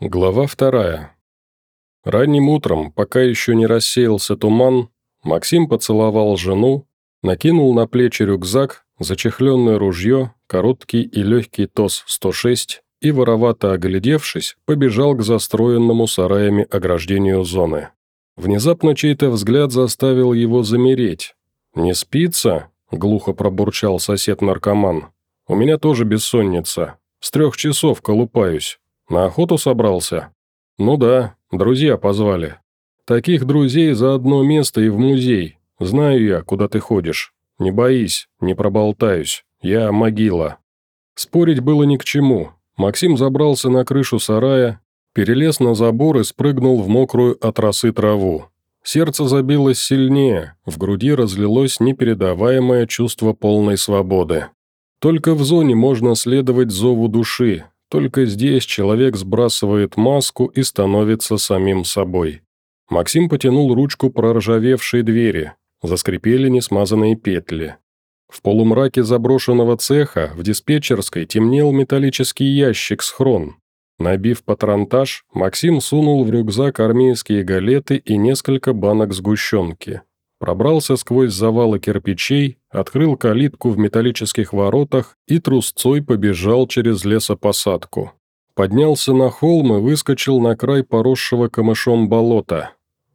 Глава вторая. Ранним утром, пока еще не рассеялся туман, Максим поцеловал жену, накинул на плечи рюкзак, зачехленное ружье, короткий и легкий ТОС-106 и, воровато оглядевшись, побежал к застроенному сараями ограждению зоны. Внезапно чей-то взгляд заставил его замереть. «Не спится?» – глухо пробурчал сосед-наркоман. «У меня тоже бессонница. С трех часов колупаюсь. На охоту собрался? Ну да, друзья позвали. Таких друзей за одно место и в музей. Знаю я, куда ты ходишь. Не боись, не проболтаюсь. Я могила. Спорить было ни к чему. Максим забрался на крышу сарая, перелез на забор и спрыгнул в мокрую от росы траву. Сердце забилось сильнее, в груди разлилось непередаваемое чувство полной свободы. Только в зоне можно следовать зову души, только здесь человек сбрасывает маску и становится самим собой. Максим потянул ручку проржавевшей двери. Заскрипели несмазанные петли. В полумраке заброшенного цеха в диспетчерской темнел металлический ящик с хрон. Набив патронтаж, Максим сунул в рюкзак армейские галеты и несколько банок сгущенки. Пробрался сквозь завалы кирпичей, открыл калитку в металлических воротах и трусцой побежал через лесопосадку. Поднялся на холм и выскочил на край поросшего камышом болота.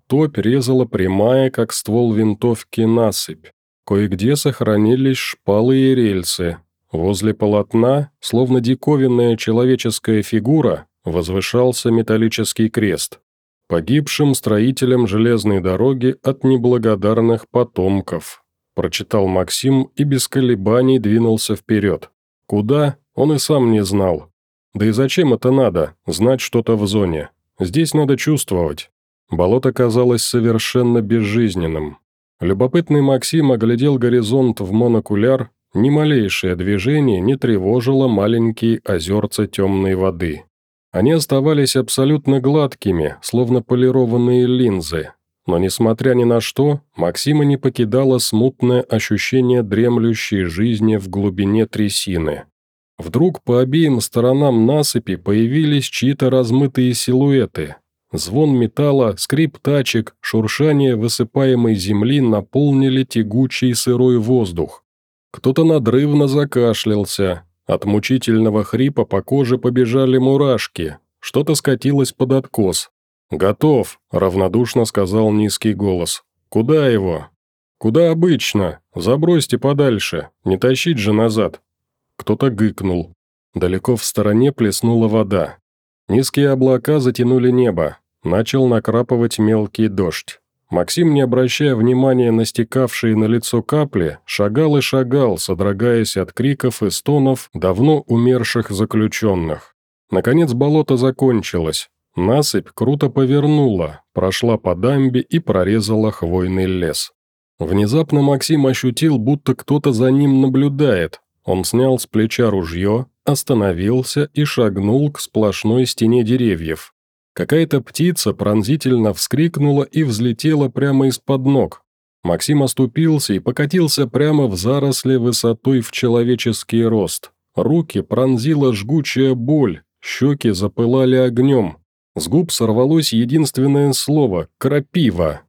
Топь резала прямая, как ствол винтовки, насыпь. Кое-где сохранились шпалы и рельсы. Возле полотна, словно диковинная человеческая фигура, возвышался металлический крест погибшим строителям железной дороги от неблагодарных потомков», прочитал Максим и без колебаний двинулся вперед. Куда, он и сам не знал. Да и зачем это надо, знать что-то в зоне? Здесь надо чувствовать. Болото казалось совершенно безжизненным. Любопытный Максим оглядел горизонт в монокуляр, ни малейшее движение не тревожило маленькие озерца темной воды. Они оставались абсолютно гладкими, словно полированные линзы. Но, несмотря ни на что, Максима не покидало смутное ощущение дремлющей жизни в глубине трясины. Вдруг по обеим сторонам насыпи появились чьи-то размытые силуэты. Звон металла, скрип тачек, шуршание высыпаемой земли наполнили тягучий сырой воздух. Кто-то надрывно закашлялся, от мучительного хрипа по коже побежали мурашки. Что-то скатилось под откос. «Готов», — равнодушно сказал низкий голос. «Куда его?» «Куда обычно? Забросьте подальше. Не тащить же назад». Кто-то гыкнул. Далеко в стороне плеснула вода. Низкие облака затянули небо. Начал накрапывать мелкий дождь. Максим, не обращая внимания на стекавшие на лицо капли, шагал и шагал, содрогаясь от криков и стонов давно умерших заключенных. Наконец болото закончилось. Насыпь круто повернула, прошла по дамбе и прорезала хвойный лес. Внезапно Максим ощутил, будто кто-то за ним наблюдает. Он снял с плеча ружье, остановился и шагнул к сплошной стене деревьев. Какая-то птица пронзительно вскрикнула и взлетела прямо из-под ног. Максим оступился и покатился прямо в заросли высотой в человеческий рост. Руки пронзила жгучая боль, щеки запылали огнем. С губ сорвалось единственное слово «крапива».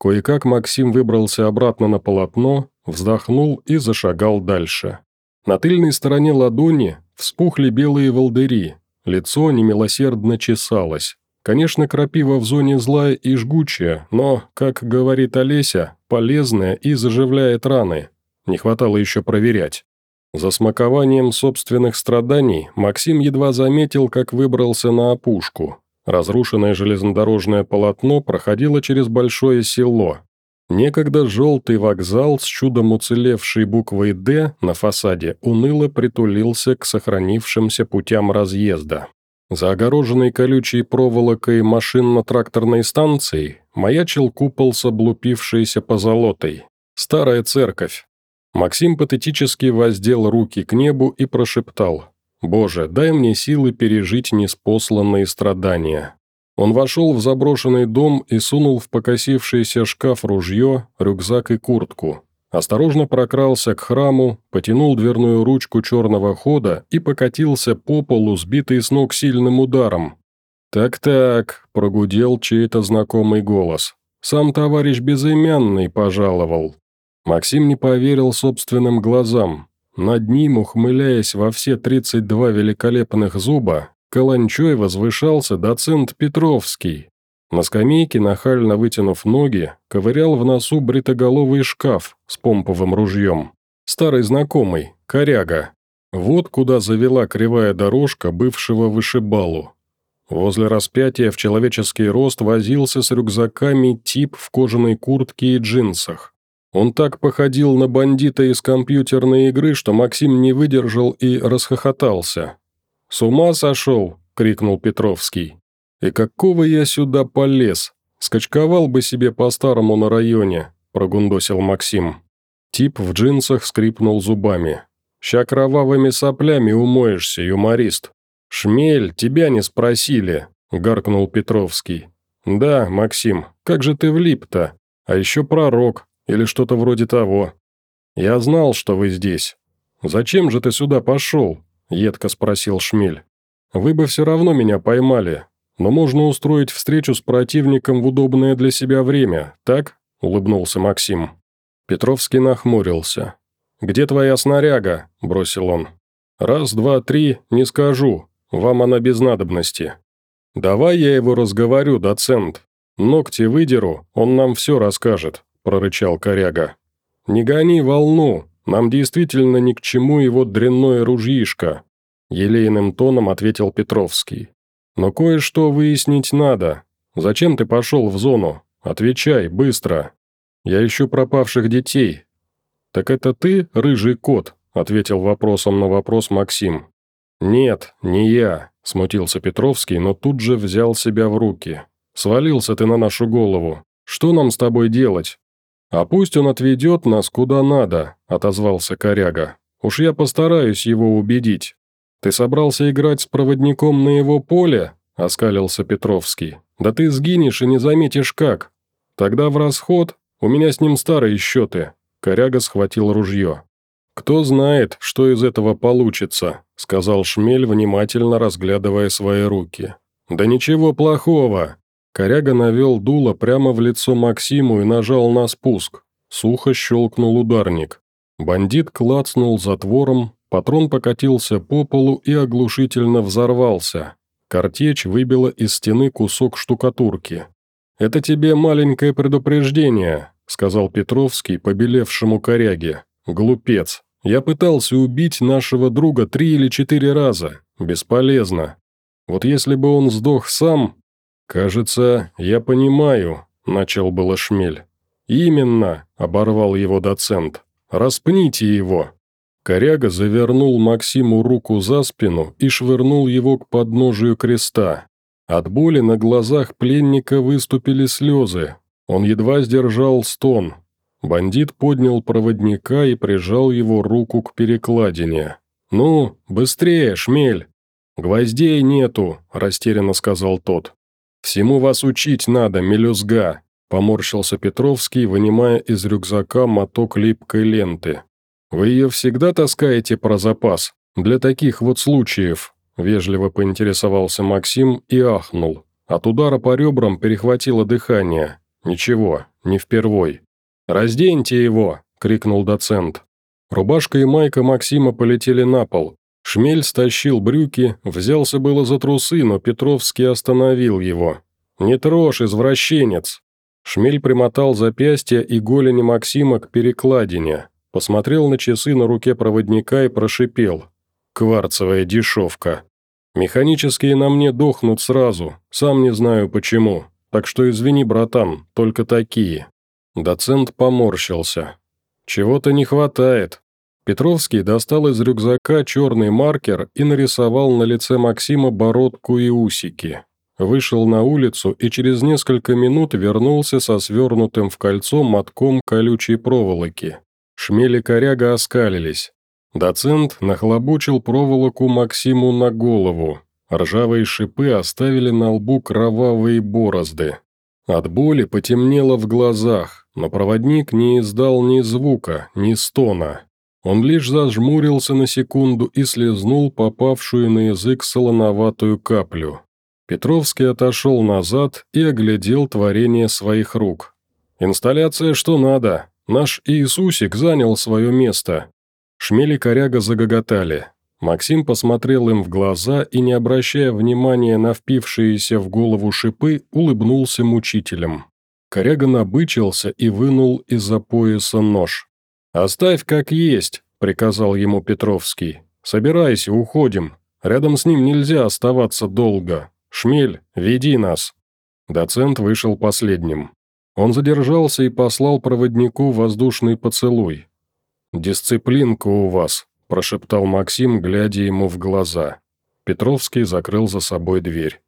Кое-как Максим выбрался обратно на полотно, вздохнул и зашагал дальше. На тыльной стороне ладони вспухли белые волдыри, лицо немилосердно чесалось. Конечно, крапива в зоне злая и жгучая, но, как говорит Олеся, полезная и заживляет раны. Не хватало еще проверять. За смакованием собственных страданий Максим едва заметил, как выбрался на опушку. Разрушенное железнодорожное полотно проходило через большое село. Некогда желтый вокзал с чудом уцелевшей буквой «Д» на фасаде уныло притулился к сохранившимся путям разъезда. За огороженной колючей проволокой машинно-тракторной станцией маячил купол с облупившейся позолотой. Старая церковь. Максим патетически воздел руки к небу и прошептал «Боже, дай мне силы пережить неспосланные страдания». Он вошел в заброшенный дом и сунул в покосившийся шкаф ружье, рюкзак и куртку. Осторожно прокрался к храму, потянул дверную ручку черного хода и покатился по полу, сбитый с ног сильным ударом. «Так-так», – прогудел чей-то знакомый голос. «Сам товарищ Безымянный пожаловал». Максим не поверил собственным глазам. Над ним, ухмыляясь во все 32 великолепных зуба, каланчой возвышался доцент Петровский. На скамейке, нахально вытянув ноги, ковырял в носу бритоголовый шкаф с помповым ружьем. Старый знакомый, коряга. Вот куда завела кривая дорожка бывшего вышибалу. Возле распятия в человеческий рост возился с рюкзаками тип в кожаной куртке и джинсах. Он так походил на бандита из компьютерной игры, что Максим не выдержал и расхохотался. «С ума сошел!» – крикнул Петровский. «И какого я сюда полез? Скачковал бы себе по-старому на районе», – прогундосил Максим. Тип в джинсах скрипнул зубами. «Ща кровавыми соплями умоешься, юморист». «Шмель, тебя не спросили», – гаркнул Петровский. «Да, Максим, как же ты влип-то? А еще пророк, или что-то вроде того. Я знал, что вы здесь. Зачем же ты сюда пошел?» – едко спросил Шмель. «Вы бы все равно меня поймали, но можно устроить встречу с противником в удобное для себя время, так?» – улыбнулся Максим. Петровский нахмурился. «Где твоя снаряга?» – бросил он. «Раз, два, три, не скажу. Вам она без надобности. Давай я его разговорю, доцент. Ногти выдеру, он нам все расскажет», – прорычал коряга. «Не гони волну, нам действительно ни к чему его дрянное ружьишко», – елейным тоном ответил Петровский. «Но кое-что выяснить надо. Зачем ты пошел в зону? Отвечай, быстро. Я ищу пропавших детей». «Так это ты, рыжий кот?» – ответил вопросом на вопрос Максим. «Нет, не я», – смутился Петровский, но тут же взял себя в руки. «Свалился ты на нашу голову. Что нам с тобой делать?» «А пусть он отведет нас куда надо», – отозвался коряга. «Уж я постараюсь его убедить». «Ты собрался играть с проводником на его поле?» – оскалился Петровский. «Да ты сгинешь и не заметишь как. Тогда в расход, у меня с ним старые счеты». Коряга схватил ружье. «Кто знает, что из этого получится», – сказал Шмель, внимательно разглядывая свои руки. «Да ничего плохого». Коряга навел дуло прямо в лицо Максиму и нажал на спуск. Сухо щелкнул ударник. Бандит клацнул затвором, Патрон покатился по полу и оглушительно взорвался. Картечь выбила из стены кусок штукатурки. «Это тебе маленькое предупреждение», — сказал Петровский, побелевшему коряге. «Глупец. Я пытался убить нашего друга три или четыре раза. Бесполезно. Вот если бы он сдох сам...» «Кажется, я понимаю», — начал было шмель. «Именно», — оборвал его доцент. «Распните его». Коряга завернул Максиму руку за спину и швырнул его к подножию креста. От боли на глазах пленника выступили слезы. Он едва сдержал стон. Бандит поднял проводника и прижал его руку к перекладине. «Ну, быстрее, шмель!» «Гвоздей нету», – растерянно сказал тот. «Всему вас учить надо, мелюзга», – поморщился Петровский, вынимая из рюкзака моток липкой ленты. «Вы ее всегда таскаете про запас? Для таких вот случаев?» Вежливо поинтересовался Максим и ахнул. От удара по ребрам перехватило дыхание. «Ничего, не впервой». «Разденьте его!» – крикнул доцент. Рубашка и майка Максима полетели на пол. Шмель стащил брюки, взялся было за трусы, но Петровский остановил его. «Не трожь, извращенец!» Шмель примотал запястье и голени Максима к перекладине. Посмотрел на часы на руке проводника и прошипел. «Кварцевая дешевка. Механические на мне дохнут сразу, сам не знаю почему. Так что извини, братан, только такие». Доцент поморщился. «Чего-то не хватает». Петровский достал из рюкзака черный маркер и нарисовал на лице Максима бородку и усики. Вышел на улицу и через несколько минут вернулся со свернутым в кольцо мотком колючей проволоки. Шмели коряга оскалились. Доцент нахлобучил проволоку Максиму на голову. Ржавые шипы оставили на лбу кровавые борозды. От боли потемнело в глазах, но проводник не издал ни звука, ни стона. Он лишь зажмурился на секунду и слезнул попавшую на язык солоноватую каплю. Петровский отошел назад и оглядел творение своих рук. «Инсталляция что надо. Наш Иисусик занял свое место». Шмели коряга загоготали. Максим посмотрел им в глаза и, не обращая внимания на впившиеся в голову шипы, улыбнулся мучителям. Коряга набычился и вынул из-за пояса нож. «Оставь как есть», — приказал ему Петровский. «Собирайся, уходим. Рядом с ним нельзя оставаться долго. Шмель, веди нас». Доцент вышел последним. Он задержался и послал проводнику воздушный поцелуй. «Дисциплинка у вас», – прошептал Максим, глядя ему в глаза. Петровский закрыл за собой дверь.